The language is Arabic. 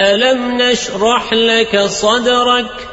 ألم نشرح لك صدرك